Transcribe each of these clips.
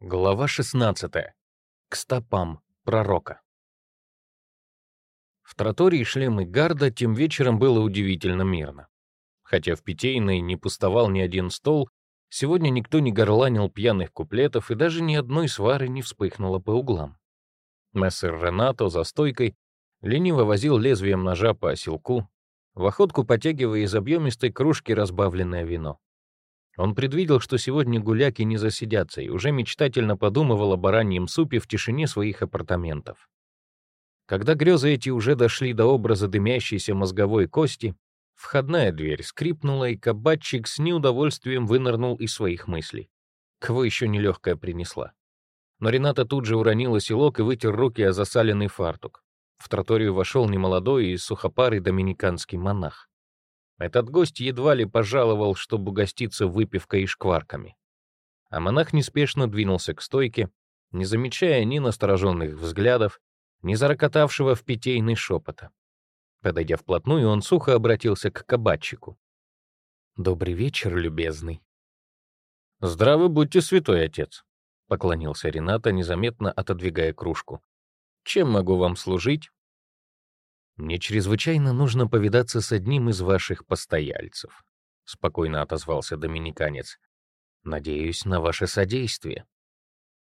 Глава 16. К стопам пророка. В тротории шлемы гарда тем вечером было удивительно мирно. Хотя в питейной не пустовал ни один стол, сегодня никто не горланил пьяных куплетов и даже ни одной свары не вспыхнуло по углам. Мессер Ренато за стойкой лениво возил лезвием ножа по оселку, в охотку потягивая из объемистой кружки разбавленное вино. Он предвидел, что сегодня гуляки не засидятся, и уже мечтательно подумывал о бараньем супе в тишине своих апартаментов. Когда грезы эти уже дошли до образа дымящейся мозговой кости, входная дверь скрипнула, и кабачик с неудовольствием вынырнул из своих мыслей. Кого еще нелегкая принесла? Но Рената тут же уронила селок и вытер руки о засаленный фартук. В троторию вошел немолодой и сухопарый доминиканский монах. Этот гость едва ли пожаловал, чтобы угоститься выпивкой и шкварками. А монах неспешно двинулся к стойке, не замечая ни настороженных взглядов, ни зарокотавшего в питейный шепота. Подойдя вплотную, он сухо обратился к кабачику. «Добрый вечер, любезный». «Здравы будьте, святой отец», — поклонился Рената, незаметно отодвигая кружку. «Чем могу вам служить?» «Мне чрезвычайно нужно повидаться с одним из ваших постояльцев», — спокойно отозвался доминиканец. «Надеюсь на ваше содействие».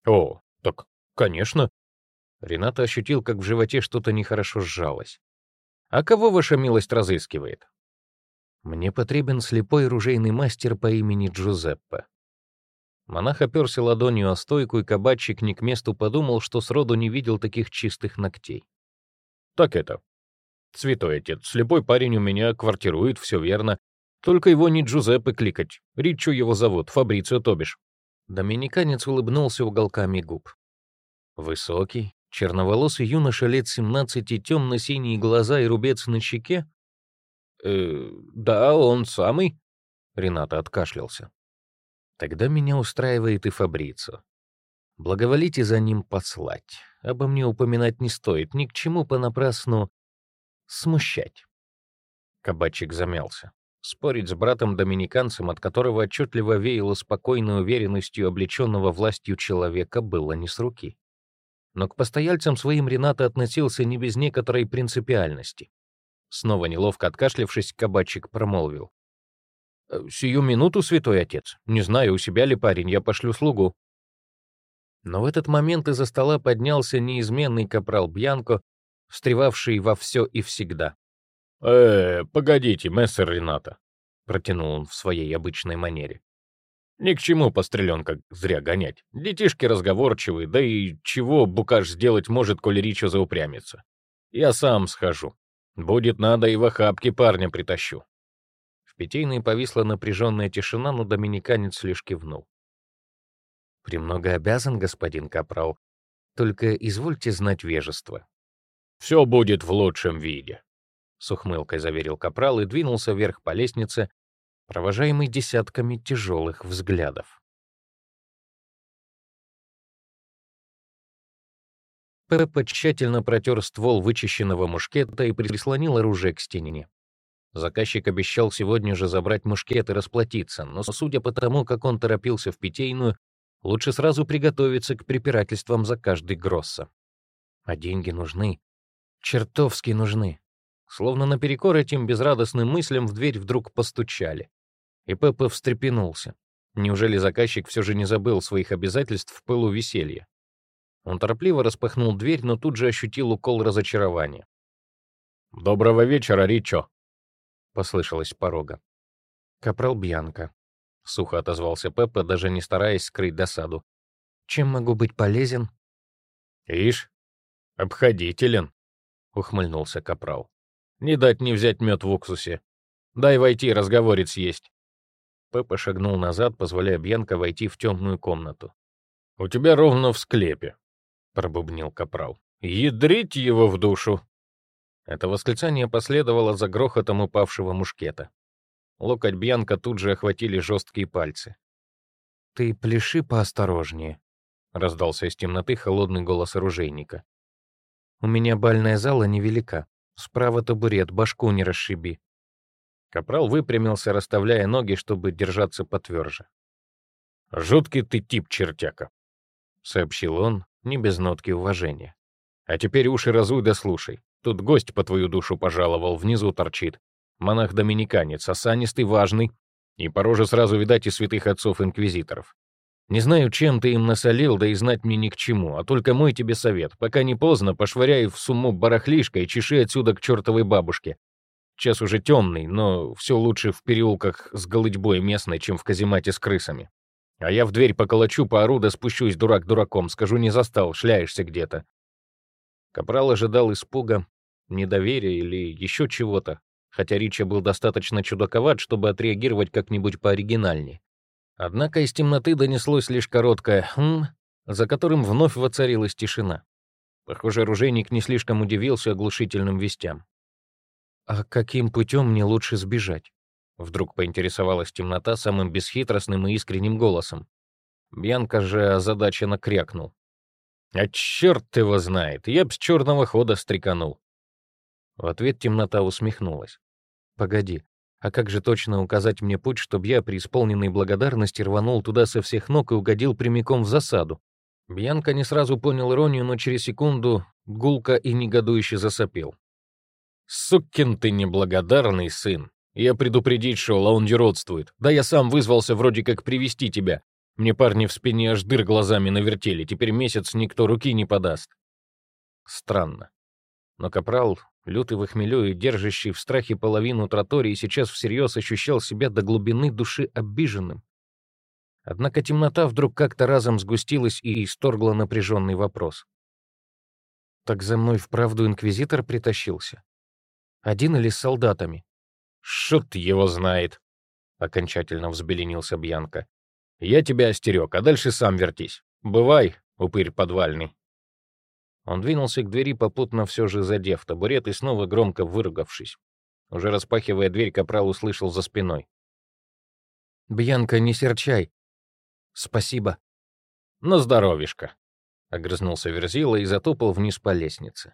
«О, так, конечно». Рената ощутил, как в животе что-то нехорошо сжалось. «А кого ваша милость разыскивает?» «Мне потребен слепой ружейный мастер по имени Джузеппе». Монах оперся ладонью о стойку, и кабачик не к месту подумал, что сроду не видел таких чистых ногтей. «Так это, «Святой отец, слепой парень у меня квартирует, все верно. Только его не Джузеппе кликать. Ричу его зовут, Фабрицио Тобиш». Доминиканец улыбнулся уголками губ. Высокий, черноволосый юноша лет 17, темно-синие глаза и рубец на щеке? «Э, да, он самый», — Рената откашлялся. «Тогда меня устраивает и Фабрицио. Благоволите за ним послать. Обо мне упоминать не стоит, ни к чему понапрасну смущать. Кабачик замялся. Спорить с братом-доминиканцем, от которого отчетливо веяло спокойной уверенностью облеченного властью человека, было не с руки. Но к постояльцам своим Рената относился не без некоторой принципиальности. Снова неловко откашлявшись, кабачик промолвил. «Э, «Сию минуту, святой отец. Не знаю, у себя ли парень, я пошлю слугу». Но в этот момент из-за стола поднялся неизменный капрал Бьянко встревавший во все и всегда. «Э, погодите, мессер Рената», — протянул он в своей обычной манере. «Ни к чему постреленка зря гонять. Детишки разговорчивые, да и чего Букаш сделать может, коли Ричо заупрямится. Я сам схожу. Будет надо, и в охапке парня притащу». В питейной повисла напряженная тишина, но доминиканец лишь кивнул. «Премного обязан, господин Капрал. Только извольте знать вежество. Все будет в лучшем виде», — с ухмылкой заверил Капрал и двинулся вверх по лестнице, провожаемый десятками тяжелых взглядов. Пеппа тщательно протер ствол вычищенного мушкета и прислонил оружие к стене. Заказчик обещал сегодня же забрать мушкет и расплатиться, но, судя по тому, как он торопился в питейную, лучше сразу приготовиться к препирательствам за каждый гросса. А деньги нужны, чертовски нужны. Словно наперекор этим безрадостным мыслям в дверь вдруг постучали. И Пеппа встрепенулся. Неужели заказчик все же не забыл своих обязательств в пылу веселья? Он торопливо распахнул дверь, но тут же ощутил укол разочарования. «Доброго вечера, Ричо!» — послышалось с порога. «Капрал Бьянка», — сухо отозвался Пеппа, даже не стараясь скрыть досаду. «Чем могу быть полезен?» «Ишь, обходителен!» — ухмыльнулся Капрал. «Не дать не взять мед в уксусе. Дай войти, разговорец есть». Пеппа шагнул назад, позволяя Бьянко войти в темную комнату. «У тебя ровно в склепе», — пробубнил Капрал. «Ядрить его в душу!» Это восклицание последовало за грохотом упавшего мушкета. Локоть Бьянка тут же охватили жесткие пальцы. «Ты пляши поосторожнее», — раздался из темноты холодный голос оружейника. У меня бальная зала невелика. Справа табурет, башку не расшиби. Капрал выпрямился, расставляя ноги, чтобы держаться потверже. «Жуткий ты тип, чертяка!» сообщил он, не без нотки уважения. «А теперь уши разуй да слушай. Тут гость по твою душу пожаловал, внизу торчит. Монах-доминиканец, осанистый, важный. И по роже сразу видать и святых отцов-инквизиторов. Не знаю, чем ты им насолил, да и знать мне ни к чему, а только мой тебе совет. Пока не поздно, пошвыряй в сумму барахлишко и чеши отсюда к чертовой бабушке. Час уже темный, но все лучше в переулках с голытьбой местной, чем в каземате с крысами. А я в дверь поколочу, поору да спущусь дурак дураком, скажу, не застал, шляешься где-то. Капрал ожидал испуга, недоверия или еще чего-то, хотя Рича был достаточно чудаковат, чтобы отреагировать как-нибудь пооригинальнее. Однако из темноты донеслось лишь короткое «хм», за которым вновь воцарилась тишина. Похоже, оружейник не слишком удивился оглушительным вестям. «А каким путем мне лучше сбежать?» Вдруг поинтересовалась темнота самым бесхитростным и искренним голосом. Бьянка же озадаченно крякнул. «А черт его знает, я б с черного хода стреканул». В ответ темнота усмехнулась. «Погоди, а как же точно указать мне путь, чтобы я при исполненной благодарности рванул туда со всех ног и угодил прямиком в засаду?» Бьянка не сразу понял иронию, но через секунду гулко и негодующе засопел. «Сукин ты неблагодарный сын! Я предупредить шел, а он деродствует. Да я сам вызвался вроде как привести тебя, мне парни в спине аж дыр глазами навертели, теперь месяц никто руки не подаст. Странно. Но Капрал, лютый в хмелю и держащий в страхе половину тротории, сейчас всерьез ощущал себя до глубины души обиженным. Однако темнота вдруг как-то разом сгустилась и исторгла напряженный вопрос. «Так за мной вправду инквизитор притащился? Один или с солдатами?» «Шут его знает», — окончательно взбеленился Бьянка. Я тебя остерег, а дальше сам вертись. Бывай, упырь подвальный». Он двинулся к двери, попутно все же задев табурет и снова громко выругавшись. Уже распахивая дверь, капрал услышал за спиной. «Бьянка, не серчай. Спасибо». «На здоровишко», — огрызнулся Верзила и затопал вниз по лестнице.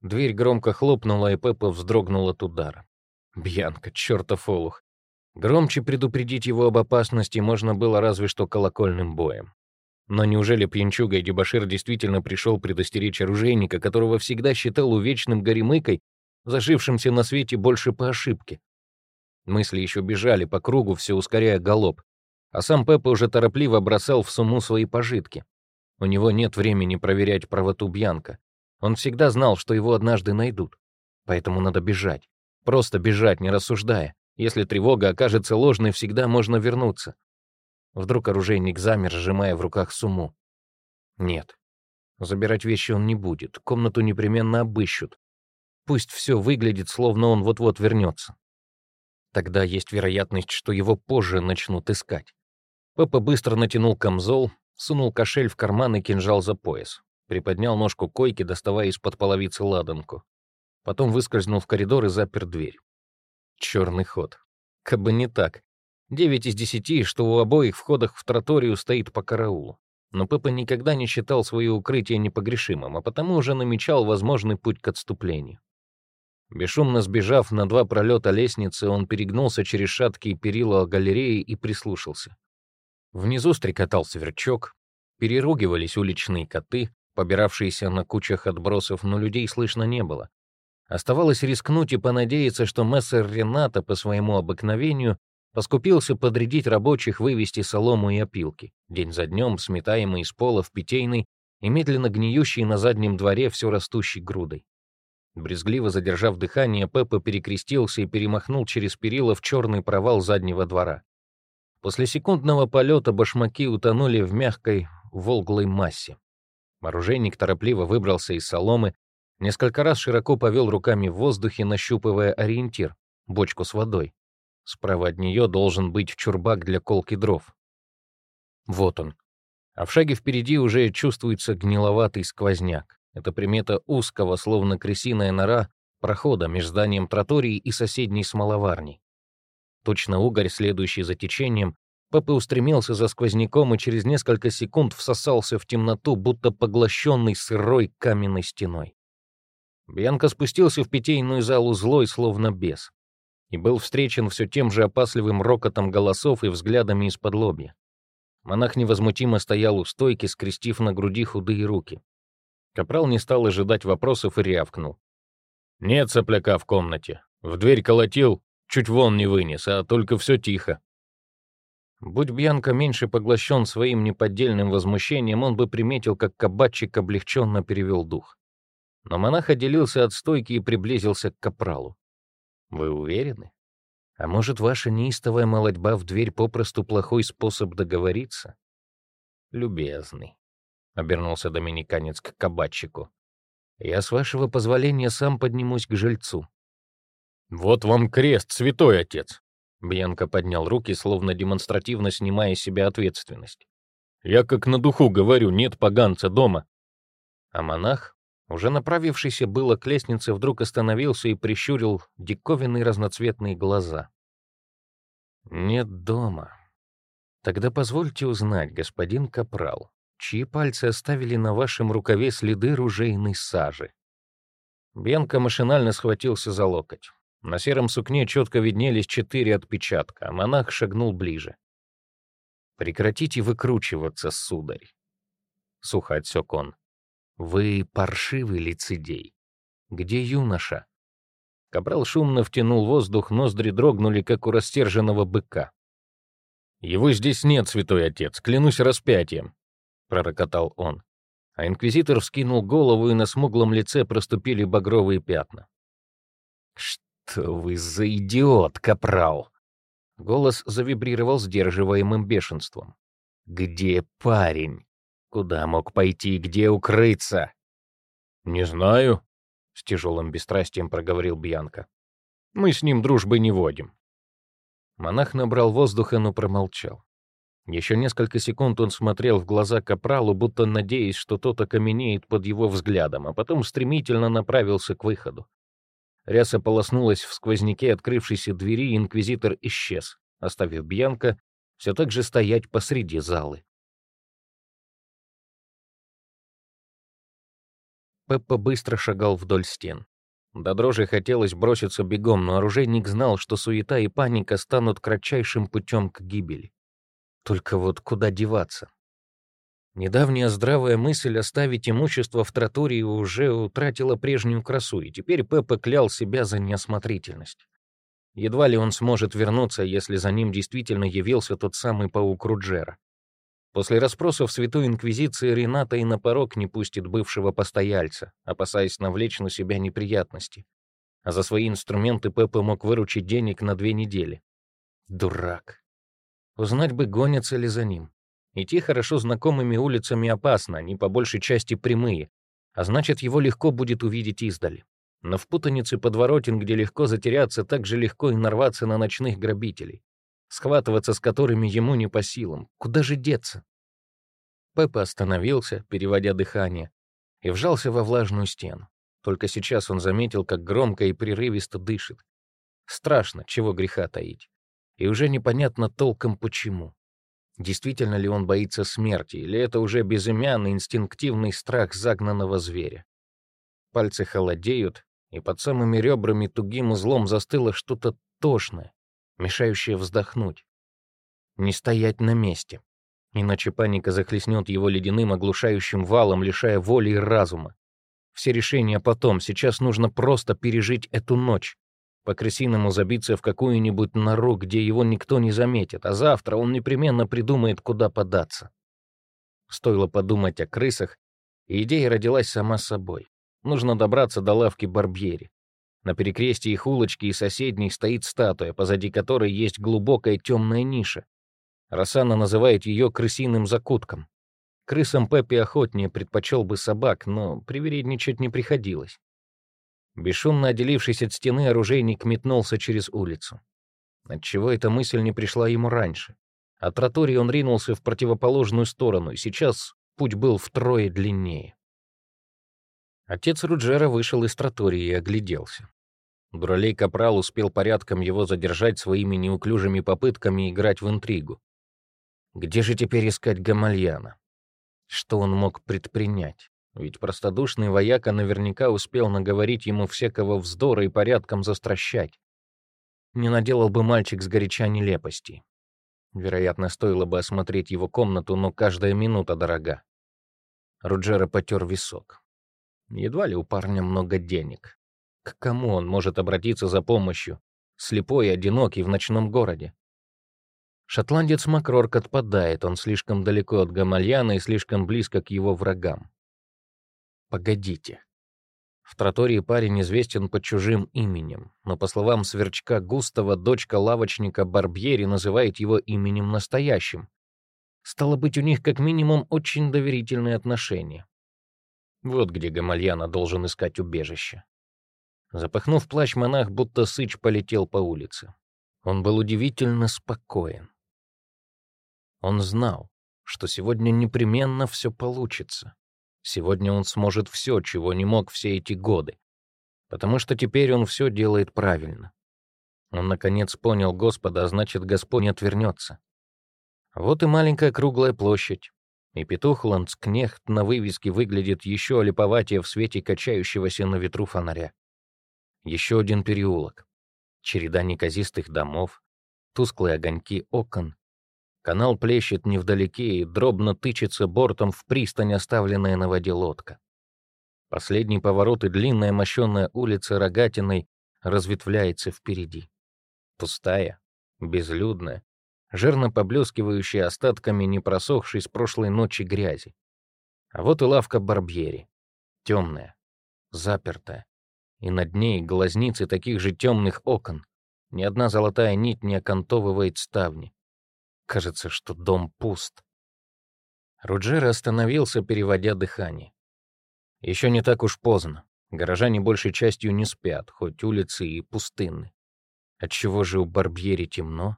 Дверь громко хлопнула, и Пеппа вздрогнул от удара. Бьянка, чертов олух. Громче предупредить его об опасности можно было разве что колокольным боем. Но неужели пьянчуга и дебошир действительно пришел предостеречь оружейника, которого всегда считал увечным горемыкой, зажившимся на свете больше по ошибке? Мысли еще бежали по кругу, все ускоряя галоп, а сам Пеппа уже торопливо бросал в сумму свои пожитки. У него нет времени проверять правоту Бьянка. Он всегда знал, что его однажды найдут. Поэтому надо бежать. Просто бежать, не рассуждая. Если тревога окажется ложной, всегда можно вернуться. Вдруг оружейник замер, сжимая в руках сумму. Нет. Забирать вещи он не будет. Комнату непременно обыщут. Пусть все выглядит, словно он вот-вот вернется. Тогда есть вероятность, что его позже начнут искать. Пеппа быстро натянул камзол, сунул кошель в карман и кинжал за пояс. Приподнял ножку койки, доставая из-под половицы ладанку. Потом выскользнул в коридор и запер дверь. Черный ход. Кабы не так. Девять из десяти, что у обоих входах в троторию стоит по караулу. Но Пеппа никогда не считал свое укрытие непогрешимым, а потому уже намечал возможный путь к отступлению. Бесшумно сбежав на два пролета лестницы, он перегнулся через шаткие перила галереи и прислушался. Внизу стрекотал сверчок, переругивались уличные коты, побиравшиеся на кучах отбросов, но людей слышно не было. Оставалось рискнуть и понадеяться, что мессер Рената по своему обыкновению поскупился подрядить рабочих вывести солому и опилки, день за днем сметаемые из пола в питейной и медленно гниющей на заднем дворе все растущей грудой. Брезгливо задержав дыхание, Пеппа перекрестился и перемахнул через перила в черный провал заднего двора. После секундного полета башмаки утонули в мягкой, волглой массе. Оружейник торопливо выбрался из соломы, Несколько раз широко повел руками в воздухе, нащупывая ориентир — бочку с водой. Справа от нее должен быть чурбак для колки дров. Вот он. А в шаге впереди уже чувствуется гниловатый сквозняк. Это примета узкого, словно крысиная нора, прохода между зданием тротории и соседней смоловарней. Точно угорь, следующий за течением, Папа устремился за сквозняком и через несколько секунд всосался в темноту, будто поглощенный сырой каменной стеной. Бьянка спустился в питейную залу злой, словно бес, и был встречен все тем же опасливым рокотом голосов и взглядами из-под лобья. Монах невозмутимо стоял у стойки, скрестив на груди худые руки. Капрал не стал ожидать вопросов и рявкнул. «Нет сопляка в комнате. В дверь колотил, чуть вон не вынес, а только все тихо». Будь Бьянка меньше поглощен своим неподдельным возмущением, он бы приметил, как кабачик облегченно перевел дух. Но монах отделился от стойки и приблизился к капралу. «Вы уверены? А может, ваша неистовая молодьба в дверь попросту плохой способ договориться?» «Любезный», — обернулся доминиканец к кабачику. «Я, с вашего позволения, сам поднимусь к жильцу». «Вот вам крест, святой отец!» Бьянка поднял руки, словно демонстративно снимая с себя ответственность. «Я как на духу говорю, нет поганца дома». А монах, уже направившийся было к лестнице, вдруг остановился и прищурил диковинные разноцветные глаза. «Нет дома. Тогда позвольте узнать, господин Капрал, чьи пальцы оставили на вашем рукаве следы ружейной сажи?» Бьянка машинально схватился за локоть. На сером сукне четко виднелись четыре отпечатка, а монах шагнул ближе. «Прекратите выкручиваться, сударь!» Сухо отсек он. «Вы паршивый лицедей. Где юноша?» Капрал шумно втянул воздух, ноздри дрогнули, как у растерженного быка. «Его здесь нет, святой отец, клянусь распятием», — пророкотал он. А инквизитор вскинул голову, и на смуглом лице проступили багровые пятна. «Что?» «Что вы за идиот, капрал!» Голос завибрировал сдерживаемым бешенством. «Где парень? Куда мог пойти, где укрыться?» «Не знаю», — с тяжелым бесстрастием проговорил Бьянка. «Мы с ним дружбы не водим». Монах набрал воздуха, но промолчал. Еще несколько секунд он смотрел в глаза капралу, будто надеясь, что тот окаменеет под его взглядом, а потом стремительно направился к выходу. Ряса полоснулась в сквозняке открывшейся двери, и инквизитор исчез, оставив Бьянка все так же стоять посреди залы. Пеппа быстро шагал вдоль стен. До дрожи хотелось броситься бегом, но оружейник знал, что суета и паника станут кратчайшим путем к гибели. Только вот куда деваться? Недавняя здравая мысль оставить имущество в тротории уже утратила прежнюю красу, и теперь Пеппа клял себя за неосмотрительность. Едва ли он сможет вернуться, если за ним действительно явился тот самый паук Руджера. После расспросов Святой Инквизиции Рената и на порог не пустит бывшего постояльца, опасаясь навлечь на себя неприятности. А за свои инструменты Пеппа мог выручить денег на две недели. Дурак. Узнать бы, гонятся ли за ним. Идти хорошо знакомыми улицами опасно, они по большей части прямые, а значит, его легко будет увидеть издали. Но в путанице подворотен, где легко затеряться, так же легко и нарваться на ночных грабителей, схватываться с которыми ему не по силам. Куда же деться? Пеппа остановился, переводя дыхание, и вжался во влажную стену. Только сейчас он заметил, как громко и прерывисто дышит. Страшно, чего греха таить. И уже непонятно толком почему. Действительно ли он боится смерти, или это уже безымянный инстинктивный страх загнанного зверя? Пальцы холодеют, и под самыми ребрами тугим узлом застыло что-то тошное, мешающее вздохнуть. Не стоять на месте, иначе паника захлестнет его ледяным оглушающим валом, лишая воли и разума. Все решения потом, сейчас нужно просто пережить эту ночь, по-крысиному забиться в какую-нибудь нору, где его никто не заметит, а завтра он непременно придумает, куда податься. Стоило подумать о крысах, и идея родилась сама собой. Нужно добраться до лавки Барбьери. На перекрестии их улочки и соседней стоит статуя, позади которой есть глубокая темная ниша. Рассана называет ее крысиным закутком. Крысам Пеппи охотнее предпочел бы собак, но привередничать не приходилось. Бесшумно отделившись от стены, оружейник метнулся через улицу. Отчего эта мысль не пришла ему раньше? От тротории он ринулся в противоположную сторону, и сейчас путь был втрое длиннее. Отец Руджера вышел из тротории и огляделся. Дуралей Капрал успел порядком его задержать своими неуклюжими попытками играть в интригу. Где же теперь искать Гамальяна? Что он мог предпринять? Ведь простодушный вояка наверняка успел наговорить ему всякого вздора и порядком застращать. Не наделал бы мальчик с горяча нелепостей. Вероятно, стоило бы осмотреть его комнату, но каждая минута дорога. Руджера потер висок. Едва ли у парня много денег. К кому он может обратиться за помощью? Слепой и одинокий в ночном городе. Шотландец Макрорк отпадает, он слишком далеко от Гамальяна и слишком близко к его врагам. Погодите. В тротории парень известен под чужим именем, но, по словам Сверчка Густава, дочка лавочника Барбьери называет его именем настоящим. Стало быть, у них как минимум очень доверительные отношения. Вот где Гамальяна должен искать убежище. Запахнув плащ, монах будто сыч полетел по улице. Он был удивительно спокоен. Он знал, что сегодня непременно все получится. Сегодня он сможет все, чего не мог все эти годы. Потому что теперь он все делает правильно. Он, наконец, понял Господа, а значит, Господь не отвернется. Вот и маленькая круглая площадь. И петух Ланскнехт на вывеске выглядит еще липоватее в свете качающегося на ветру фонаря. Еще один переулок. Череда неказистых домов, тусклые огоньки окон, Канал плещет невдалеке и дробно тычется бортом в пристань, оставленная на воде лодка. Последний поворот и длинная мощенная улица Рогатиной разветвляется впереди. Пустая, безлюдная, жирно поблескивающая остатками непросохшей с прошлой ночи грязи. А вот и лавка Барбьери. Темная, запертая. И над ней глазницы таких же темных окон. Ни одна золотая нить не окантовывает ставни. Кажется, что дом пуст. Руджера остановился, переводя дыхание. Еще не так уж поздно. Горожане большей частью не спят, хоть улицы и пустынны. Отчего же у Барбьери темно?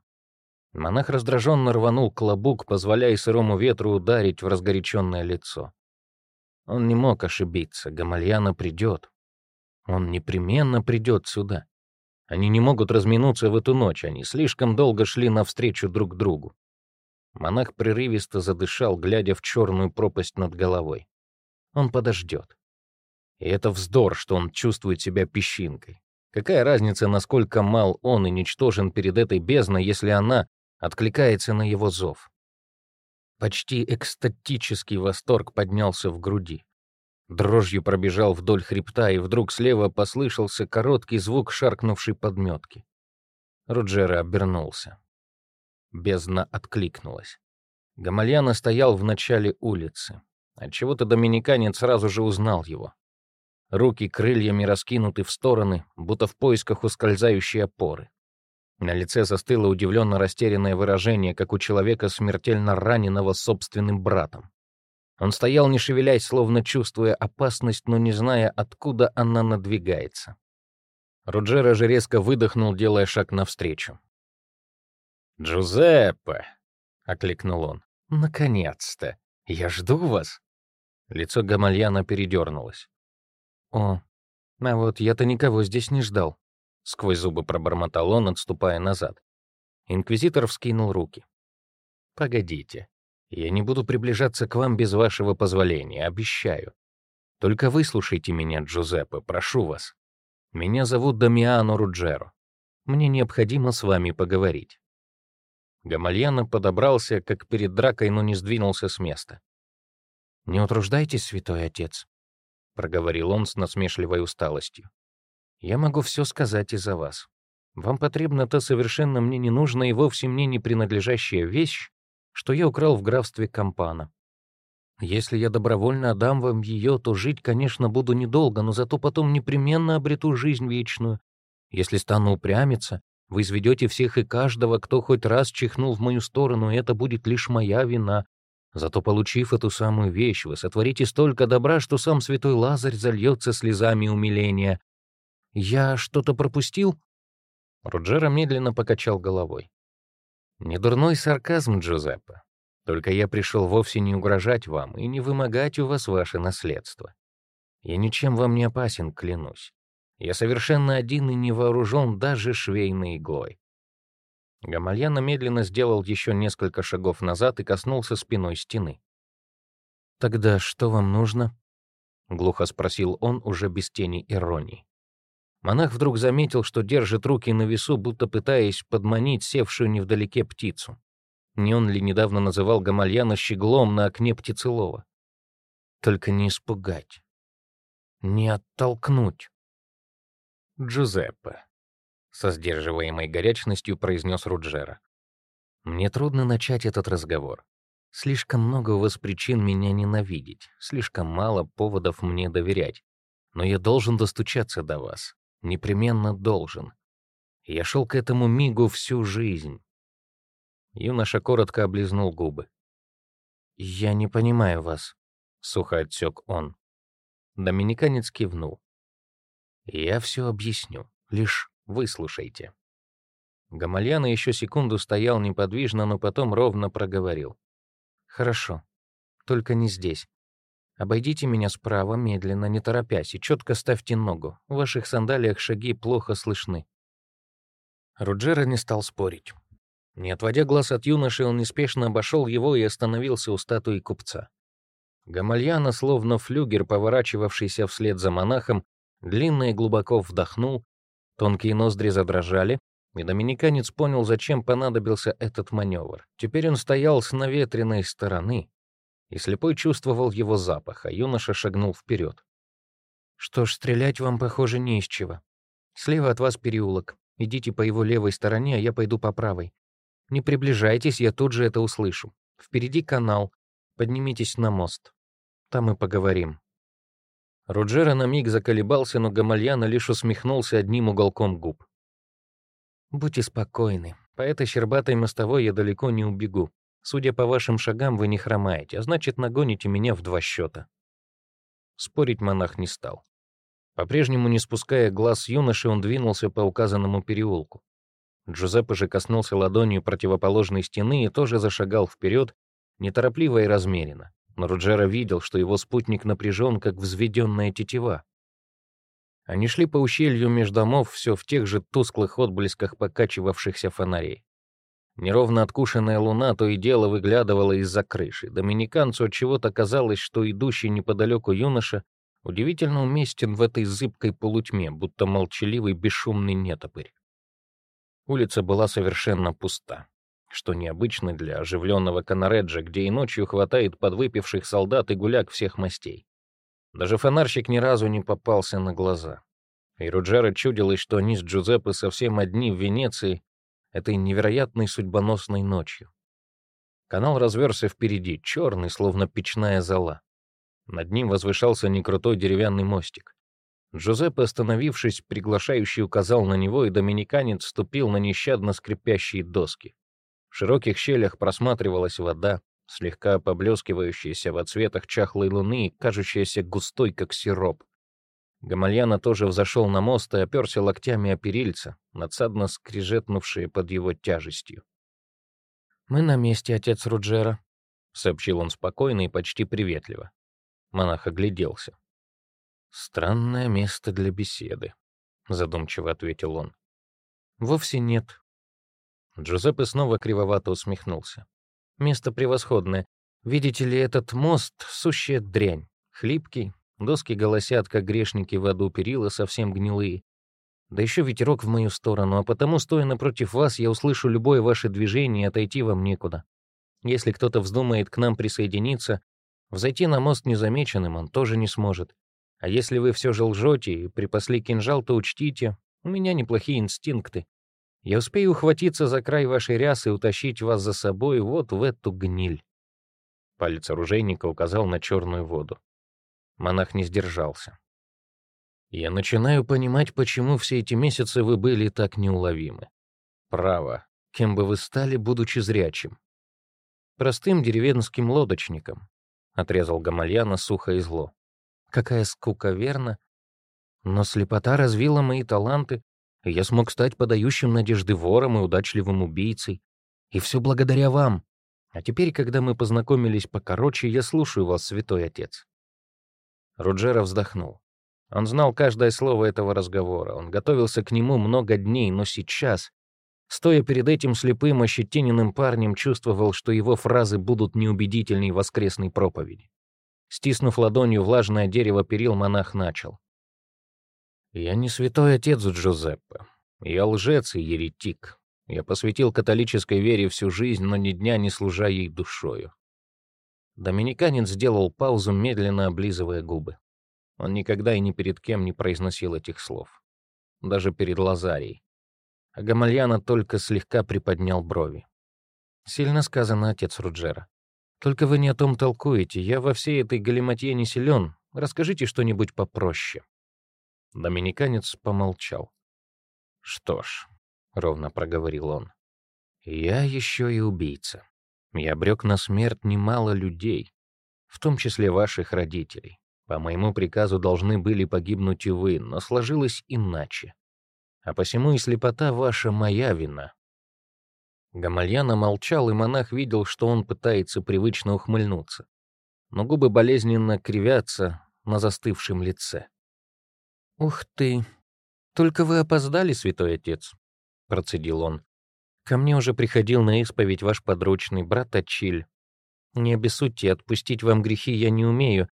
Монах раздраженно рванул клобук, позволяя сырому ветру ударить в разгоряченное лицо. Он не мог ошибиться, Гамальяна придет. Он непременно придет сюда. Они не могут разминуться в эту ночь, они слишком долго шли навстречу друг другу. Монах прерывисто задышал, глядя в черную пропасть над головой. Он подождет. И это вздор, что он чувствует себя песчинкой. Какая разница, насколько мал он и ничтожен перед этой бездной, если она откликается на его зов? Почти экстатический восторг поднялся в груди. Дрожью пробежал вдоль хребта, и вдруг слева послышался короткий звук шаркнувшей подметки. Руджера обернулся. Бездна откликнулась. Гамальяна стоял в начале улицы. Отчего-то доминиканец сразу же узнал его. Руки крыльями раскинуты в стороны, будто в поисках ускользающей опоры. На лице застыло удивленно растерянное выражение, как у человека смертельно раненого собственным братом. Он стоял, не шевелясь, словно чувствуя опасность, но не зная, откуда она надвигается. Руджера же резко выдохнул, делая шаг навстречу. «Джузеппе!» — окликнул он. «Наконец-то! Я жду вас!» Лицо Гамальяна передернулось. «О, а вот я-то никого здесь не ждал», — сквозь зубы пробормотал он, отступая назад. Инквизитор вскинул руки. «Погодите. Я не буду приближаться к вам без вашего позволения, обещаю. Только выслушайте меня, Джузеппе, прошу вас. Меня зовут Дамиано Руджеро. Мне необходимо с вами поговорить». Гамальяна подобрался, как перед дракой, но не сдвинулся с места. «Не утруждайтесь, святой отец», — проговорил он с насмешливой усталостью. «Я могу все сказать и за вас. Вам потребна та совершенно мне ненужная и вовсе мне не принадлежащая вещь, что я украл в графстве Кампана. Если я добровольно отдам вам ее, то жить, конечно, буду недолго, но зато потом непременно обрету жизнь вечную. Если стану упрямиться, вы изведете всех и каждого, кто хоть раз чихнул в мою сторону, и это будет лишь моя вина. Зато, получив эту самую вещь, вы сотворите столько добра, что сам святой Лазарь зальется слезами умиления. Я что-то пропустил?» Руджера медленно покачал головой. «Недурной сарказм, Джузеппе. Только я пришел вовсе не угрожать вам и не вымогать у вас ваше наследство. Я ничем вам не опасен, клянусь. Я совершенно один и не вооружен даже швейной иглой. Гамальяна медленно сделал еще несколько шагов назад и коснулся спиной стены. «Тогда что вам нужно?» — глухо спросил он уже без тени иронии. Монах вдруг заметил, что держит руки на весу, будто пытаясь подманить севшую невдалеке птицу. Не он ли недавно называл Гамальяна щеглом на окне птицелова? Только не испугать. Не оттолкнуть. Джузеппе. Со сдерживаемой горячностью произнес Руджера. Мне трудно начать этот разговор. Слишком много у вас причин меня ненавидеть, слишком мало поводов мне доверять. Но я должен достучаться до вас. Непременно должен. Я шел к этому мигу всю жизнь. Юноша коротко облизнул губы. «Я не понимаю вас», — сухо отсек он. Доминиканец кивнул. «Я все объясню, лишь выслушайте». Гамальяна еще секунду стоял неподвижно, но потом ровно проговорил. Хорошо. Только не здесь. Обойдите меня справа, медленно, не торопясь, и четко ставьте ногу. В ваших сандалиях шаги плохо слышны. Руджера не стал спорить. Не отводя глаз от юноши, он неспешно обошел его и остановился у статуи купца. Гамальяна, словно флюгер, поворачивавшийся вслед за монахом, длинно и глубоко вдохнул, тонкие ноздри задрожали, и доминиканец понял, зачем понадобился этот маневр. Теперь он стоял с наветренной стороны, и слепой чувствовал его запах, а юноша шагнул вперед. «Что ж, стрелять вам, похоже, не из чего. Слева от вас переулок. Идите по его левой стороне, а я пойду по правой. Не приближайтесь, я тут же это услышу. Впереди канал. Поднимитесь на мост. Там и поговорим». Руджера на миг заколебался, но Гамальяна лишь усмехнулся одним уголком губ. «Будьте спокойны. По этой щербатой мостовой я далеко не убегу. Судя по вашим шагам, вы не хромаете, а значит, нагоните меня в два счета». Спорить монах не стал. По-прежнему не спуская глаз юноши, он двинулся по указанному переулку. Джузеппе же коснулся ладонью противоположной стены и тоже зашагал вперед, неторопливо и размеренно. Но Руджера видел, что его спутник напряжен, как взведенная тетива. Они шли по ущелью меж домов все в тех же тусклых отблесках покачивавшихся фонарей. Неровно откушенная луна то и дело выглядывала из-за крыши. Доминиканцу от чего-то казалось, что идущий неподалеку юноша удивительно уместен в этой зыбкой полутьме, будто молчаливый бесшумный нетопырь. Улица была совершенно пуста, что необычно для оживленного Канареджа, где и ночью хватает подвыпивших солдат и гуляк всех мастей. Даже фонарщик ни разу не попался на глаза. И Руджера чудилось, что они с Джузеппе совсем одни в Венеции этой невероятной судьбоносной ночью. Канал разверся впереди, черный, словно печная зола. Над ним возвышался некрутой деревянный мостик. Джузеппе, остановившись, приглашающий указал на него, и доминиканец ступил на нещадно скрипящие доски. В широких щелях просматривалась вода, слегка поблескивающаяся в цветах чахлой луны и кажущаяся густой, как сироп. Гамальяна тоже взошел на мост и оперся локтями о перильца, надсадно скрежетнувшие под его тяжестью. «Мы на месте, отец Руджера», — сообщил он спокойно и почти приветливо. Монах огляделся. «Странное место для беседы», — задумчиво ответил он. «Вовсе нет». Джузеппе снова кривовато усмехнулся. Место превосходное. Видите ли, этот мост — сущая дрянь. Хлипкий, доски голосят, как грешники в аду, перила совсем гнилые. Да еще ветерок в мою сторону, а потому, стоя напротив вас, я услышу любое ваше движение, и отойти вам некуда. Если кто-то вздумает к нам присоединиться, взойти на мост незамеченным он тоже не сможет. А если вы все же лжете и припасли кинжал, то учтите, у меня неплохие инстинкты. Я успею ухватиться за край вашей рясы и утащить вас за собой вот в эту гниль. Палец оружейника указал на черную воду. Монах не сдержался. Я начинаю понимать, почему все эти месяцы вы были так неуловимы. Право, кем бы вы стали, будучи зрячим? Простым деревенским лодочником, — отрезал Гамальяна сухо и зло. Какая скука, верно? Но слепота развила мои таланты, я смог стать подающим надежды вором и удачливым убийцей. И все благодаря вам. А теперь, когда мы познакомились покороче, я слушаю вас, святой отец». Руджера вздохнул. Он знал каждое слово этого разговора. Он готовился к нему много дней, но сейчас, стоя перед этим слепым, ощетиненным парнем, чувствовал, что его фразы будут неубедительней воскресной проповеди. Стиснув ладонью влажное дерево перил, монах начал. Я не святой отец Джузеппе. Я лжец и еретик. Я посвятил католической вере всю жизнь, но ни дня не служа ей душою. Доминиканец сделал паузу, медленно облизывая губы. Он никогда и ни перед кем не произносил этих слов. Даже перед Лазарией. А Гамальяна только слегка приподнял брови. «Сильно сказано, отец Руджера. Только вы не о том толкуете. Я во всей этой галиматье не силен. Расскажите что-нибудь попроще». Доминиканец помолчал. «Что ж», — ровно проговорил он, — «я еще и убийца. Я обрек на смерть немало людей, в том числе ваших родителей. По моему приказу должны были погибнуть и вы, но сложилось иначе. А посему и слепота ваша моя вина». Гамальяна молчал, и монах видел, что он пытается привычно ухмыльнуться. Но губы болезненно кривятся на застывшем лице. «Ух ты! Только вы опоздали, святой отец!» — процедил он. «Ко мне уже приходил на исповедь ваш подручный брат Ачиль. Не обессудьте, отпустить вам грехи я не умею,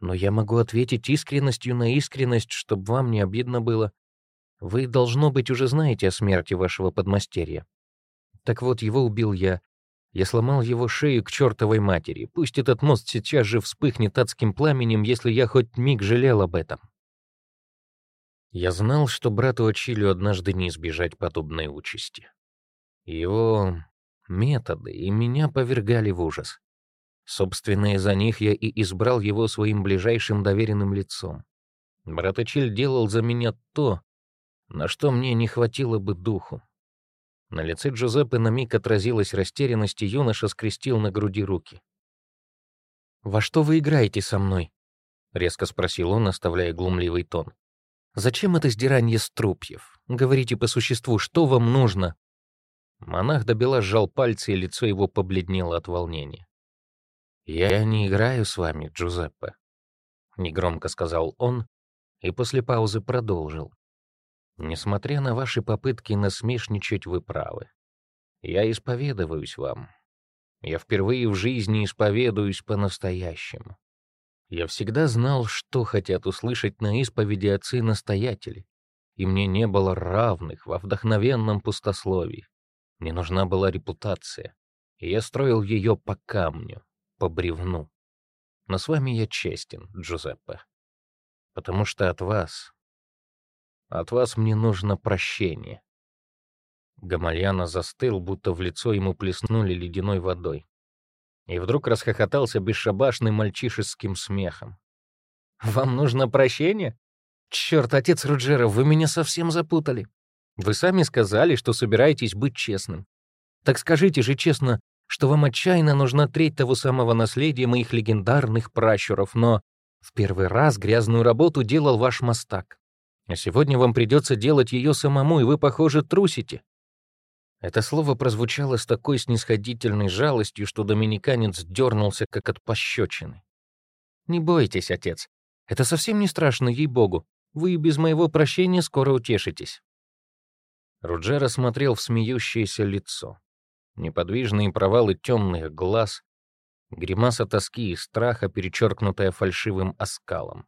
но я могу ответить искренностью на искренность, чтобы вам не обидно было. Вы, должно быть, уже знаете о смерти вашего подмастерья. Так вот, его убил я. Я сломал его шею к чертовой матери. Пусть этот мост сейчас же вспыхнет адским пламенем, если я хоть миг жалел об этом. Я знал, что брату Achille однажды не избежать подобной участи. Его методы и меня повергали в ужас. Собственно, из-за них я и избрал его своим ближайшим доверенным лицом. Брат Ачиль делал за меня то, на что мне не хватило бы духу. На лице Джузеппе на миг отразилась растерянность, и юноша скрестил на груди руки. «Во что вы играете со мной?» — резко спросил он, оставляя глумливый тон. Зачем это сдирание струпьев? Говорите по существу, что вам нужно?» Монах добила сжал пальцы, и лицо его побледнело от волнения. «Я не играю с вами, Джузеппе», — негромко сказал он, и после паузы продолжил. «Несмотря на ваши попытки насмешничать, вы правы. Я исповедуюсь вам. Я впервые в жизни исповедуюсь по-настоящему. Я всегда знал, что хотят услышать на исповеди отцы-настоятели, и мне не было равных во вдохновенном пустословии. Мне нужна была репутация, и я строил ее по камню, по бревну. Но с вами я честен, Джузеппе, потому что от вас, от вас мне нужно прощение. Гамальяна застыл, будто в лицо ему плеснули ледяной водой и вдруг расхохотался бесшабашным мальчишеским смехом. «Вам нужно прощение? Черт, отец Руджера, вы меня совсем запутали. Вы сами сказали, что собираетесь быть честным. Так скажите же честно, что вам отчаянно нужна треть того самого наследия моих легендарных пращуров, но в первый раз грязную работу делал ваш мастак. А сегодня вам придется делать ее самому, и вы, похоже, трусите. Это слово прозвучало с такой снисходительной жалостью, что доминиканец дернулся, как от пощечины. «Не бойтесь, отец. Это совсем не страшно, ей-богу. Вы и без моего прощения скоро утешитесь». Руджера смотрел в смеющееся лицо. Неподвижные провалы темных глаз, гримаса тоски и страха, перечеркнутая фальшивым оскалом.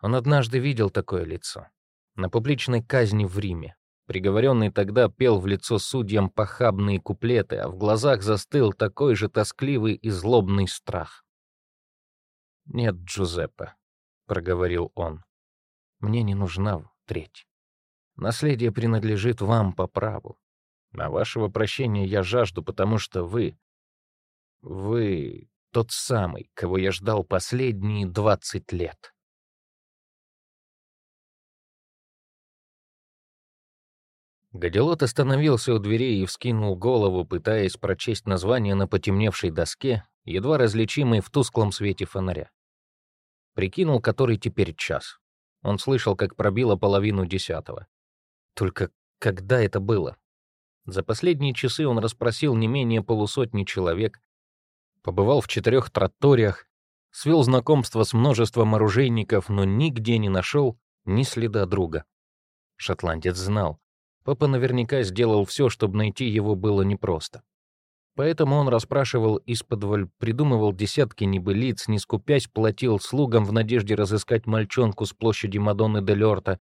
Он однажды видел такое лицо на публичной казни в Риме. Приговоренный тогда пел в лицо судьям похабные куплеты, а в глазах застыл такой же тоскливый и злобный страх. «Нет, Джузеппе», — проговорил он, — «мне не нужна треть. Наследие принадлежит вам по праву. А вашего прощения я жажду, потому что вы... Вы тот самый, кого я ждал последние двадцать лет». Гадилот остановился у дверей и вскинул голову, пытаясь прочесть название на потемневшей доске, едва различимой в тусклом свете фонаря. Прикинул, который теперь час. Он слышал, как пробило половину десятого. Только когда это было? За последние часы он расспросил не менее полусотни человек, побывал в четырех троториях, свел знакомство с множеством оружейников, но нигде не нашел ни следа друга. Шотландец знал, Папа наверняка сделал все, чтобы найти его было непросто. Поэтому он расспрашивал из-под придумывал десятки небылиц, не скупясь, платил слугам в надежде разыскать мальчонку с площади Мадонны де Лёрта,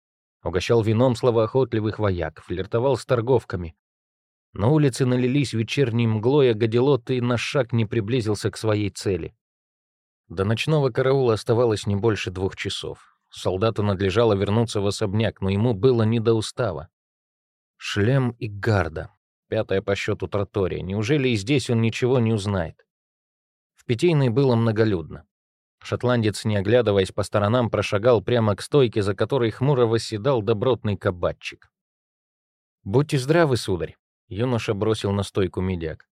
угощал вином словоохотливых вояк, флиртовал с торговками. На улице налились вечерней мглой, а Гадилот и на шаг не приблизился к своей цели. До ночного караула оставалось не больше двух часов. Солдату надлежало вернуться в особняк, но ему было не до устава. Шлем и гарда. Пятая по счету тротория. Неужели и здесь он ничего не узнает? В питейной было многолюдно. Шотландец, не оглядываясь по сторонам, прошагал прямо к стойке, за которой хмуро восседал добротный кабачик. «Будьте здравы, сударь», — юноша бросил на стойку медяк.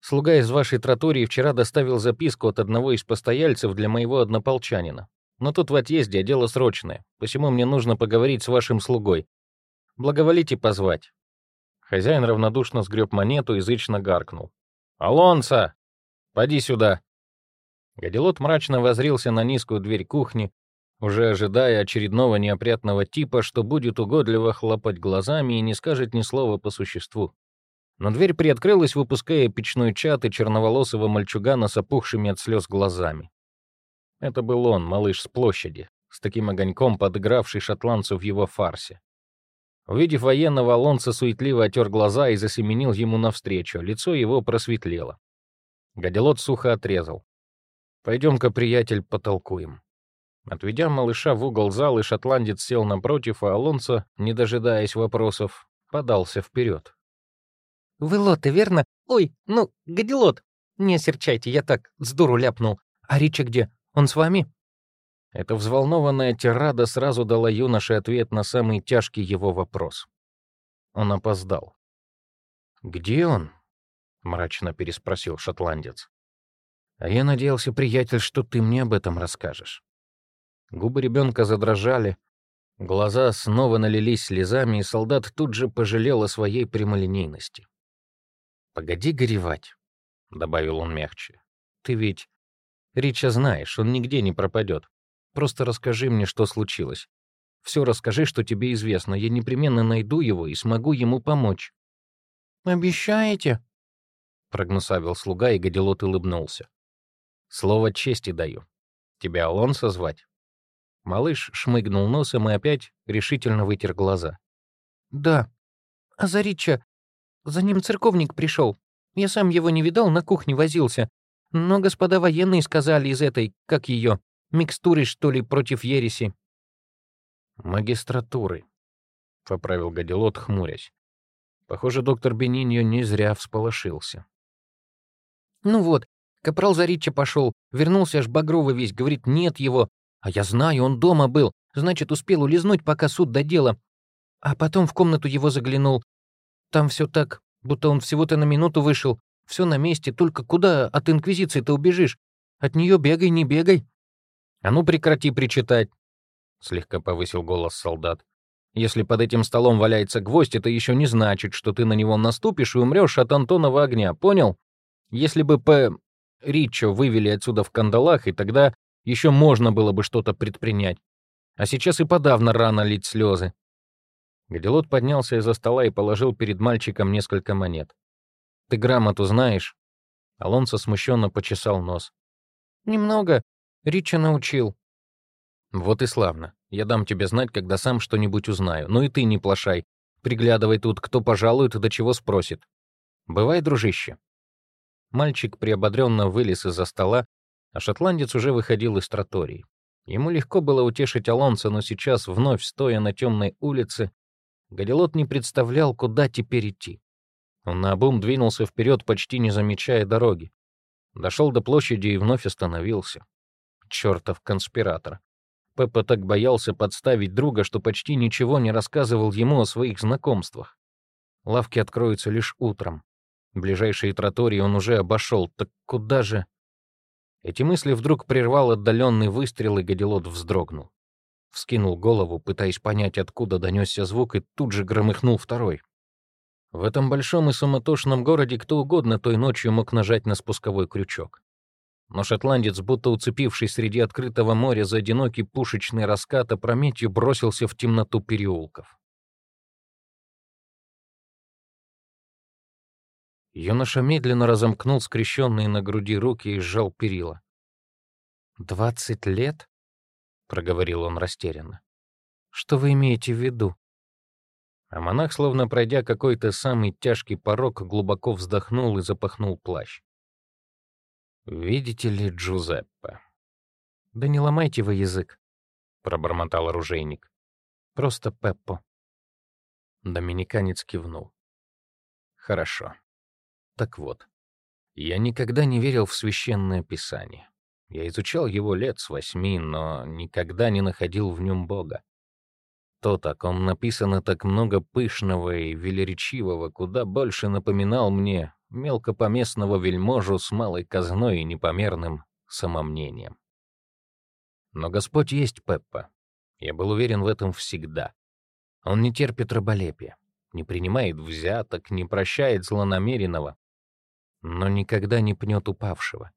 «Слуга из вашей тротории вчера доставил записку от одного из постояльцев для моего однополчанина. Но тут в отъезде, дело срочное, посему мне нужно поговорить с вашим слугой. Благоволите позвать». Хозяин равнодушно сгреб монету и зычно гаркнул. «Алонса! Поди сюда!» Гадилот мрачно возрился на низкую дверь кухни, уже ожидая очередного неопрятного типа, что будет угодливо хлопать глазами и не скажет ни слова по существу. Но дверь приоткрылась, выпуская печной чат и черноволосого мальчугана с опухшими от слез глазами. Это был он, малыш с площади, с таким огоньком, подыгравший шотландцу в его фарсе. Увидев военного, Алонсо суетливо отер глаза и засеменил ему навстречу, лицо его просветлело. Гадилот сухо отрезал. Пойдем-ка, приятель, потолкуем. Отведя малыша в угол зала, шотландец сел напротив, а Алонсо, не дожидаясь вопросов, подался вперед. «Вы лоты, верно? Ой, ну, гадилот! Не серчайте, я так с дуру ляпнул. А Рича где? Он с вами?» Эта взволнованная тирада сразу дала юноше ответ на самый тяжкий его вопрос. Он опоздал. «Где он?» — мрачно переспросил шотландец. А я надеялся, приятель, что ты мне об этом расскажешь. Губы ребенка задрожали, глаза снова налились слезами, и солдат тут же пожалел о своей прямолинейности. «Погоди горевать», — добавил он мягче. «Ты ведь Рича знаешь, он нигде не пропадет. Просто расскажи мне, что случилось. Все расскажи, что тебе известно. Я непременно найду его и смогу ему помочь». «Обещаете?» — прогнусавил слуга, и Гадилот улыбнулся. Слово чести даю. Тебя Алонсо звать?» Малыш шмыгнул носом и опять решительно вытер глаза. «Да. А за Рича... За ним церковник пришел. Я сам его не видал, на кухне возился. Но господа военные сказали из этой, как ее, микстуры, что ли, против ереси». «Магистратуры», — поправил Гадилот, хмурясь. Похоже, доктор Бениньо не зря всполошился. «Ну вот, Капрал за Ричи пошел, вернулся аж багровый весь, говорит, нет его. А я знаю, он дома был, значит, успел улизнуть, пока суд до дела. А потом в комнату его заглянул. Там все так, будто он всего-то на минуту вышел. Все на месте, только куда от Инквизиции-то убежишь? От нее бегай, не бегай. А ну прекрати причитать, — слегка повысил голос солдат. Если под этим столом валяется гвоздь, это еще не значит, что ты на него наступишь и умрешь от Антонова огня, понял? Если бы по Ричо вывели отсюда в кандалах, и тогда еще можно было бы что-то предпринять. А сейчас и подавно рано лить слезы. Гадилот поднялся из-за стола и положил перед мальчиком несколько монет. «Ты грамоту знаешь?» Алонсо смущенно почесал нос. «Немного. Рича научил». «Вот и славно. Я дам тебе знать, когда сам что-нибудь узнаю. Ну и ты не плашай. Приглядывай тут, кто пожалует и до чего спросит. Бывай, дружище». Мальчик приободренно вылез из-за стола, а шотландец уже выходил из тротории. Ему легко было утешить Алонса, но сейчас, вновь стоя на темной улице, Гадилот не представлял, куда теперь идти. Он наобум двинулся вперед, почти не замечая дороги. Дошел до площади и вновь остановился. Чертов конспиратор. Пеппа так боялся подставить друга, что почти ничего не рассказывал ему о своих знакомствах. Лавки откроются лишь утром. Ближайшие тротории он уже обошел. Так куда же? Эти мысли вдруг прервал отдаленный выстрел, и Гадилот вздрогнул. Вскинул голову, пытаясь понять, откуда донесся звук, и тут же громыхнул второй. В этом большом и суматошном городе кто угодно той ночью мог нажать на спусковой крючок. Но шотландец, будто уцепившись среди открытого моря за одинокий пушечный раскат, опрометью бросился в темноту переулков. Юноша медленно разомкнул скрещенные на груди руки и сжал перила. «Двадцать лет?» — проговорил он растерянно. «Что вы имеете в виду?» А монах, словно пройдя какой-то самый тяжкий порог, глубоко вздохнул и запахнул плащ. «Видите ли, Джузеппе?» «Да не ломайте вы язык», — пробормотал оружейник. «Просто Пеппо». Доминиканец кивнул. «Хорошо. Так вот, я никогда не верил в священное писание. Я изучал его лет с восьми, но никогда не находил в нем Бога. То, о ком написано так много пышного и велеречивого, куда больше напоминал мне мелкопоместного вельможу с малой казной и непомерным самомнением. Но Господь есть Пеппа. Я был уверен в этом всегда. Он не терпит раболепия, не принимает взяток, не прощает злонамеренного, но никогда не пнет упавшего.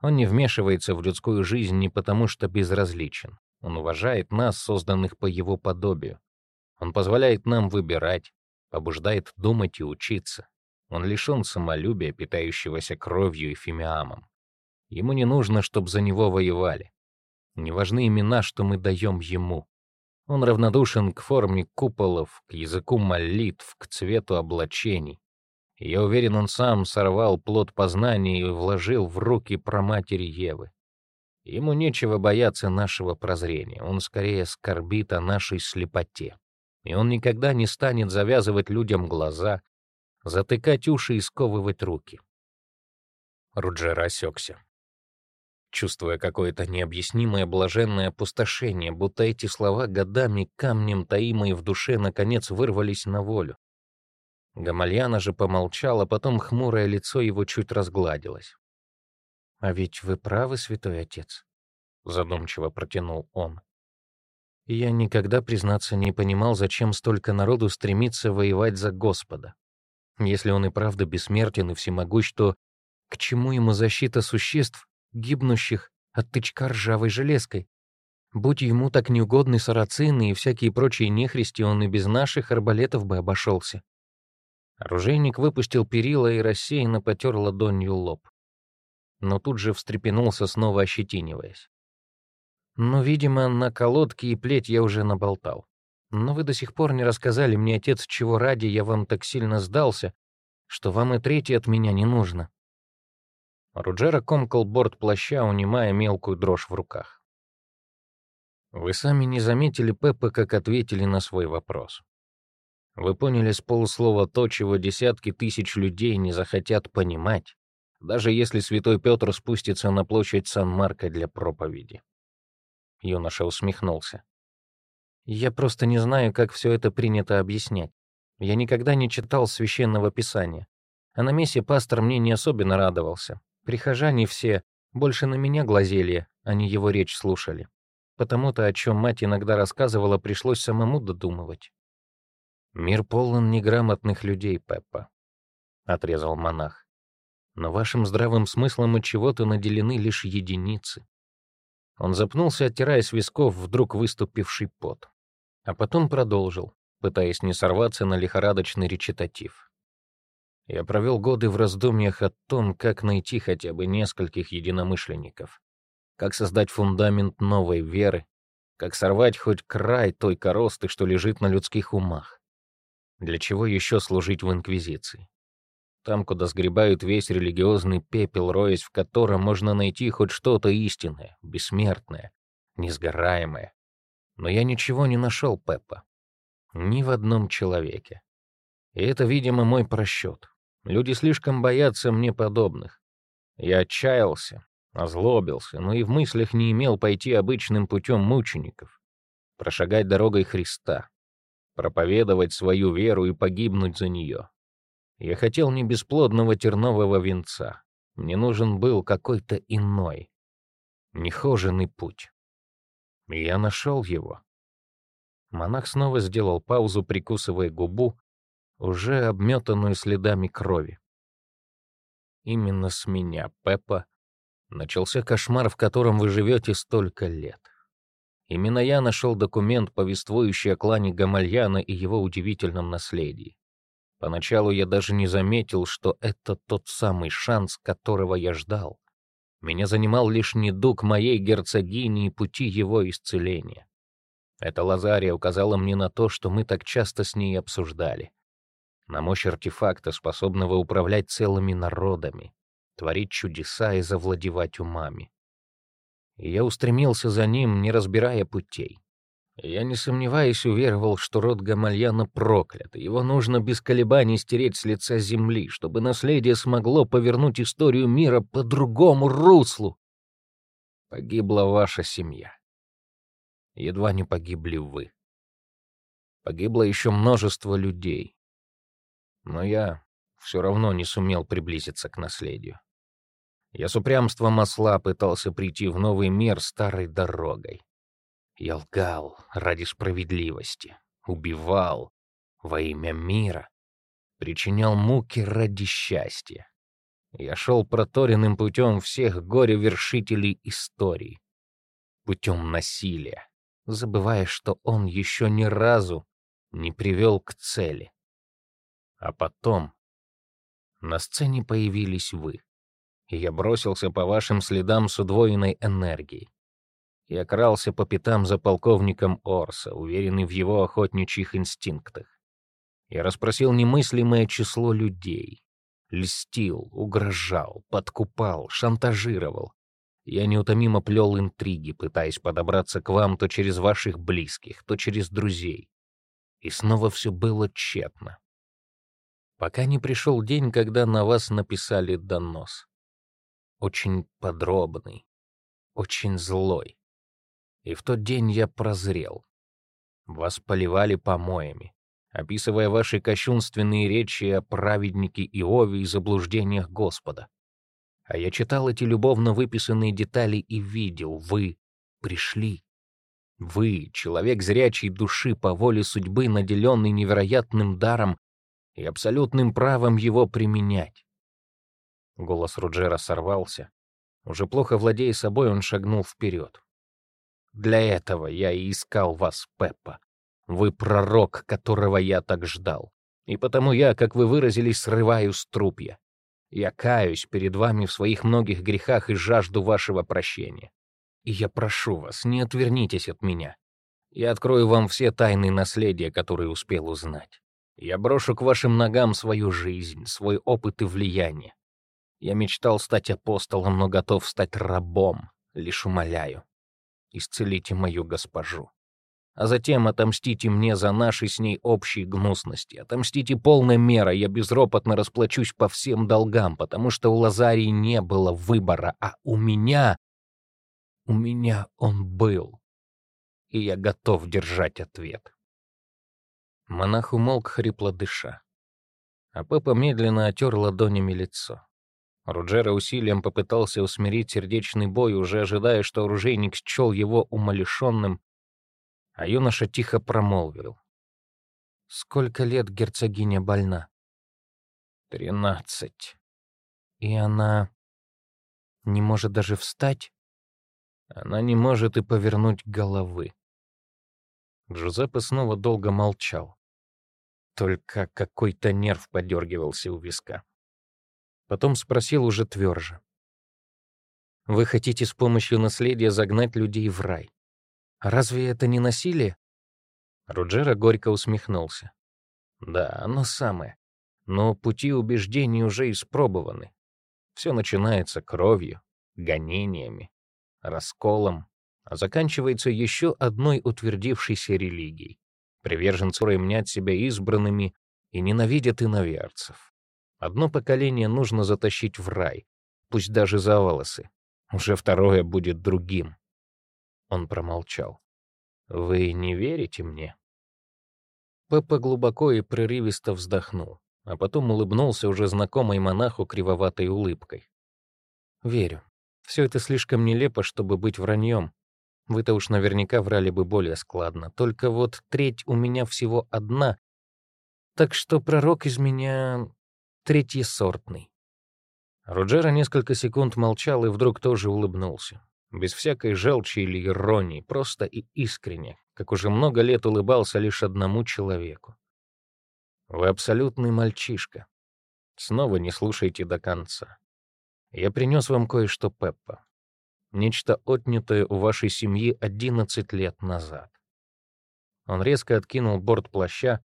Он не вмешивается в людскую жизнь не потому, что безразличен. Он уважает нас, созданных по его подобию. Он позволяет нам выбирать, побуждает думать и учиться. Он лишен самолюбия, питающегося кровью и фимиамом. Ему не нужно, чтобы за него воевали. Не важны имена, что мы даем ему. Он равнодушен к форме куполов, к языку молитв, к цвету облачений. Я уверен, он сам сорвал плод познания и вложил в руки проматери Евы. Ему нечего бояться нашего прозрения, он скорее скорбит о нашей слепоте. И он никогда не станет завязывать людям глаза, затыкать уши и сковывать руки. Руджер осекся, чувствуя какое-то необъяснимое блаженное опустошение, будто эти слова годами камнем таимые в душе наконец вырвались на волю. Гамальяна же помолчал, а потом хмурое лицо его чуть разгладилось. «А ведь вы правы, святой отец», — задумчиво протянул он. «Я никогда, признаться, не понимал, зачем столько народу стремится воевать за Господа. Если он и правда бессмертен и всемогущ, то к чему ему защита существ, гибнущих от тычка ржавой железкой? Будь ему так неугодны сарацины и всякие прочие нехристи, он и без наших арбалетов бы обошелся. Оружейник выпустил перила и рассеянно потер ладонью лоб. Но тут же встрепенулся, снова ощетиниваясь. «Ну, видимо, на колодке и плеть я уже наболтал. Но вы до сих пор не рассказали мне, отец, чего ради я вам так сильно сдался, что вам и третий от меня не нужно». Руджера комкал борт плаща, унимая мелкую дрожь в руках. «Вы сами не заметили, Пеппа, как ответили на свой вопрос. Вы поняли с полуслова то, чего десятки тысяч людей не захотят понимать, даже если святой Петр спустится на площадь Сан-Марко для проповеди. Юноша усмехнулся. «Я просто не знаю, как все это принято объяснять. Я никогда не читал священного писания. А на мессе пастор мне не особенно радовался. Прихожане все больше на меня глазели, а не его речь слушали. Потому-то, о чем мать иногда рассказывала, пришлось самому додумывать. «Мир полон неграмотных людей, Пеппа», — отрезал монах. «Но вашим здравым смыслом от чего-то наделены лишь единицы». Он запнулся, оттирая с висков вдруг выступивший пот. А потом продолжил, пытаясь не сорваться на лихорадочный речитатив. Я провел годы в раздумьях о том, как найти хотя бы нескольких единомышленников, как создать фундамент новой веры, как сорвать хоть край той коросты, что лежит на людских умах. Для чего еще служить в Инквизиции? Там, куда сгребают весь религиозный пепел, роясь в котором можно найти хоть что-то истинное, бессмертное, несгораемое. Но я ничего не нашел Пеппа. Ни в одном человеке. И это, видимо, мой просчет. Люди слишком боятся мне подобных. Я отчаялся, озлобился, но и в мыслях не имел пойти обычным путем мучеников, прошагать дорогой Христа проповедовать свою веру и погибнуть за нее. Я хотел не бесплодного тернового венца. Мне нужен был какой-то иной, нехоженный путь. И я нашел его. Монах снова сделал паузу, прикусывая губу, уже обметанную следами крови. Именно с меня, Пеппа, начался кошмар, в котором вы живете столько лет. Именно я нашел документ, повествующий о клане Гамальяна и его удивительном наследии. Поначалу я даже не заметил, что это тот самый шанс, которого я ждал. Меня занимал лишь недуг моей герцогини и пути его исцеления. Эта Лазария указала мне на то, что мы так часто с ней обсуждали. На мощь артефакта, способного управлять целыми народами, творить чудеса и завладевать умами. И я устремился за ним, не разбирая путей. Я не сомневаясь уверовал, что род Гамальяна проклят, и его нужно без колебаний стереть с лица земли, чтобы наследие смогло повернуть историю мира по другому руслу. Погибла ваша семья. Едва не погибли вы. Погибло еще множество людей. Но я все равно не сумел приблизиться к наследию. Я с упрямством осла пытался прийти в новый мир старой дорогой. Я лгал ради справедливости, убивал во имя мира, причинял муки ради счастья. Я шел проторенным путем всех горе-вершителей истории, путем насилия, забывая, что он еще ни разу не привел к цели. А потом на сцене появились вы, и я бросился по вашим следам с удвоенной энергией. Я крался по пятам за полковником Орса, уверенный в его охотничьих инстинктах. Я расспросил немыслимое число людей. Льстил, угрожал, подкупал, шантажировал. Я неутомимо плел интриги, пытаясь подобраться к вам то через ваших близких, то через друзей. И снова все было тщетно. Пока не пришел день, когда на вас написали донос. Очень подробный, очень злой. И в тот день я прозрел. Вас поливали помоями, описывая ваши кощунственные речи о праведнике Иове и заблуждениях Господа. А я читал эти любовно выписанные детали и видел, вы пришли. Вы, человек зрячей души по воле судьбы, наделенный невероятным даром и абсолютным правом его применять. Голос Руджера сорвался. Уже плохо владея собой, он шагнул вперед. Для этого я и искал вас, Пеппа. Вы пророк, которого я так ждал. И потому я, как вы выразились, срываю струпья. Я каюсь перед вами в своих многих грехах и жажду вашего прощения. И я прошу вас, не отвернитесь от меня. Я открою вам все тайны наследия, которые успел узнать. Я брошу к вашим ногам свою жизнь, свой опыт и влияние. Я мечтал стать апостолом, но готов стать рабом, лишь умоляю исцелите мою госпожу. А затем отомстите мне за наши с ней общие гнусности. Отомстите полной мерой, я безропотно расплачусь по всем долгам, потому что у Лазарии не было выбора, а у меня... У меня он был. И я готов держать ответ. Монах умолк, хрипло дыша. А Пеппа медленно отер ладонями лицо. Руджера усилием попытался усмирить сердечный бой, уже ожидая, что оружейник счел его умалишенным, а юноша тихо промолвил. «Сколько лет герцогиня больна?» «Тринадцать». «И она не может даже встать?» «Она не может и повернуть головы». Джузеппе снова долго молчал. Только какой-то нерв подергивался у виска. Потом спросил уже тверже. «Вы хотите с помощью наследия загнать людей в рай? Разве это не насилие?» Руджера горько усмехнулся. «Да, оно самое. Но пути убеждений уже испробованы. Все начинается кровью, гонениями, расколом, а заканчивается еще одной утвердившейся религией. Приверженцы мнят себя избранными и ненавидят иноверцев. Одно поколение нужно затащить в рай, пусть даже за волосы. Уже второе будет другим. Он промолчал. «Вы не верите мне?» Пеппа глубоко и прерывисто вздохнул, а потом улыбнулся уже знакомой монаху кривоватой улыбкой. «Верю. Все это слишком нелепо, чтобы быть враньем. Вы-то уж наверняка врали бы более складно. Только вот треть у меня всего одна. Так что пророк из меня третьесортный. Руджера несколько секунд молчал и вдруг тоже улыбнулся. Без всякой желчи или иронии, просто и искренне, как уже много лет улыбался лишь одному человеку. «Вы абсолютный мальчишка. Снова не слушайте до конца. Я принес вам кое-что, Пеппа. Нечто отнятое у вашей семьи 11 лет назад. Он резко откинул борт плаща,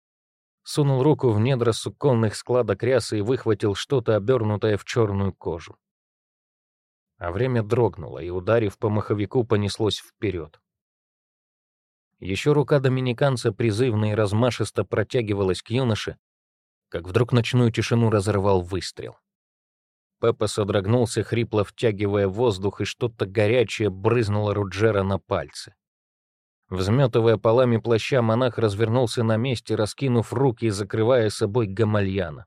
сунул руку в недра суконных складок рясы и выхватил что-то, обернутое в черную кожу. А время дрогнуло, и, ударив по маховику, понеслось вперед. Еще рука доминиканца призывно и размашисто протягивалась к юноше, как вдруг ночную тишину разорвал выстрел. Пеппа содрогнулся, хрипло втягивая воздух, и что-то горячее брызнуло Руджера на пальцы. Взметывая полами плаща, монах развернулся на месте, раскинув руки и закрывая собой гамальяна.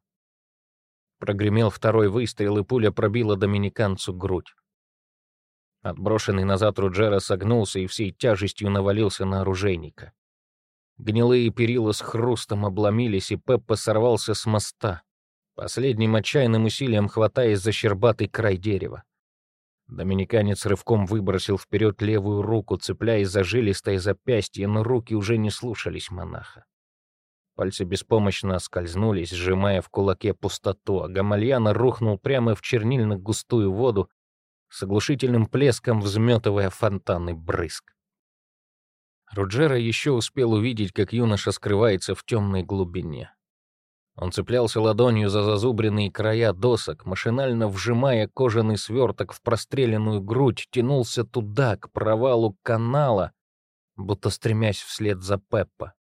Прогремел второй выстрел, и пуля пробила доминиканцу грудь. Отброшенный назад Руджера согнулся и всей тяжестью навалился на оружейника. Гнилые перила с хрустом обломились, и Пеппа сорвался с моста, последним отчаянным усилием хватаясь за щербатый край дерева. Доминиканец рывком выбросил вперед левую руку, цепляясь за жилистое запястье, но руки уже не слушались монаха. Пальцы беспомощно скользнулись, сжимая в кулаке пустоту, а Гамальяна рухнул прямо в чернильно-густую воду, с оглушительным плеском взметывая фонтанный брызг. Руджера еще успел увидеть, как юноша скрывается в темной глубине. Он цеплялся ладонью за зазубренные края досок, машинально вжимая кожаный сверток в простреленную грудь, тянулся туда, к провалу канала, будто стремясь вслед за Пеппа.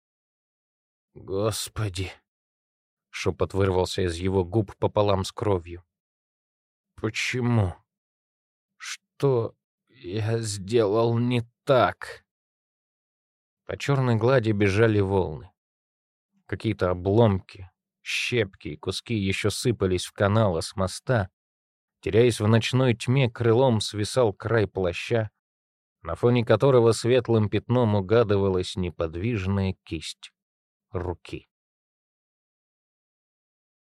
«Господи!» — шепот вырвался из его губ пополам с кровью. «Почему?» что я сделал не так?» По черной глади бежали волны. Какие-то обломки, щепки и куски еще сыпались в канал с моста. Теряясь в ночной тьме, крылом свисал край плаща, на фоне которого светлым пятном угадывалась неподвижная кисть руки.